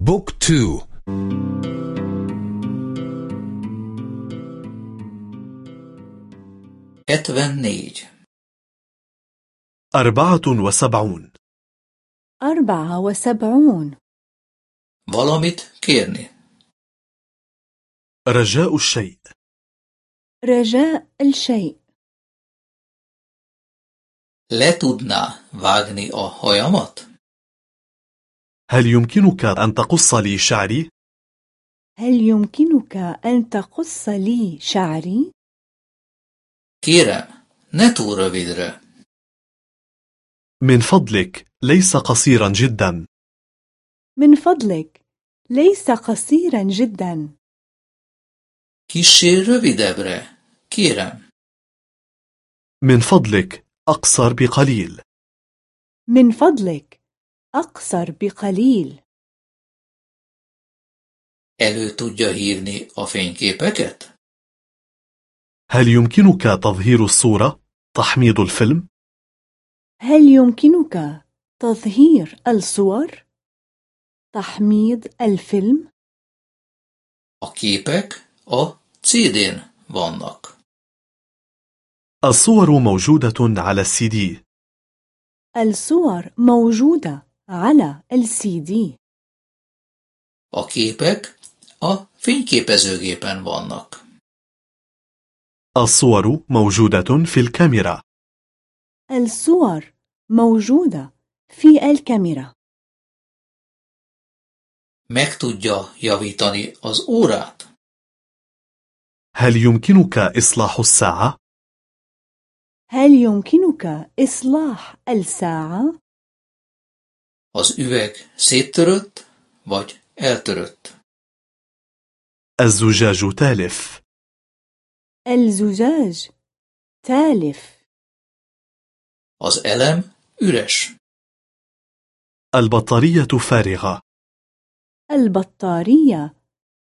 بوك تو. اتفنيج أربعة وسبعون. أربعة وسبعون. Valamit kérni. رجاء الشيء. رجاء الشيء. Le tudná vágni a hajamat? هل يمكنك أن تقص لي شعري؟ هل يمكنك أن تقص لي شعري؟ Ne túl rövidre. من فضلك ليس قصيرا جدا من فضلك ليس قصيرا جدا Kissé rövidebbre. Kérem. من فضلك أقصر بقليل من فضلك أقصر بقليل Elő tudja hívni a fényképeket? هل يمكنك تظهير الصورة؟ تحميض الفيلم؟ هل يمكنك تظهير الصور؟ تحميض الفيلم؟ A képek a CD-n vannak. الصور موجودة على السي دي الصور موجودة على دي A képek a fényképezőgépen vannak. الصور موجودة في الكاميرا الصور موجودة في الكاميرا Meg tudja javítani az órát? هل يمكنك إصلاح الساعة؟ هل يمكنك إصلاح الساعة؟ Az üveg széttörött vagy eltörött? الزجاج تالف الزجاج تالف Az elem üres. البطارية فارغة البطارية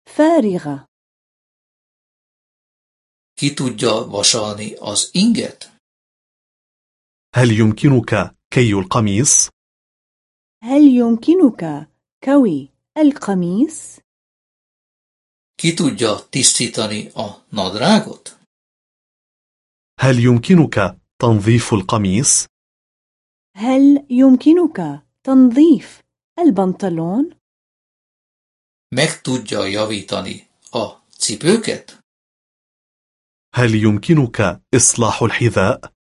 فارغة Ki tudja vasalni az inget? هل يمكنك كي القميص؟ هل يمكنك كوي القميص؟ Ki tudja tisztítani a nadrágot? هل يمكنك تنظيف القميص؟ هل يمكنك تنظيف البنطلون؟ Meg tudja javítani a cipőket? هل يمكنك إصلاح الحذاء؟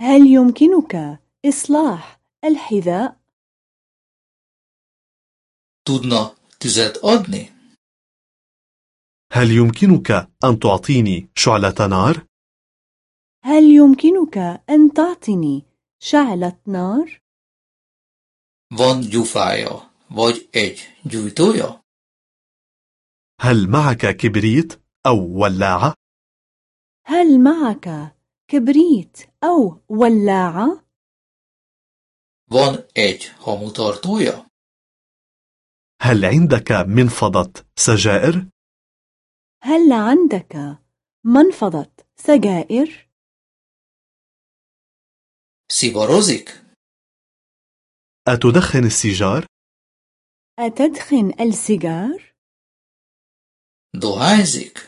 هل يمكنك إصلاح الحذاء؟ Tudna tüzet adni? هل يمكنك أن تعطيني شعلة نار؟ هل يمكنك أن تعطيني شعلة نار؟ Van gyufája, vagy egy gyújtója? هل معك كبريت أو ولاعة؟ هل معك كبريت أو ولاعة؟ Van egy hamutartója? هل عندك منفضة سجائر؟ هل عندك منفضة سجائر؟ Szivarozik? أتدخن السيجار؟ أتدخن السيجار؟ Dohányzik?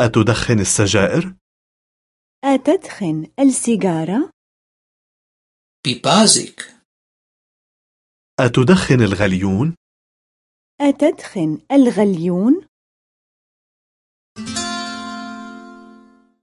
أتدخن السجائر؟ أتدخن السيجارة؟ Pipázik? أتدخن الغليون؟ أتدخن الغليون؟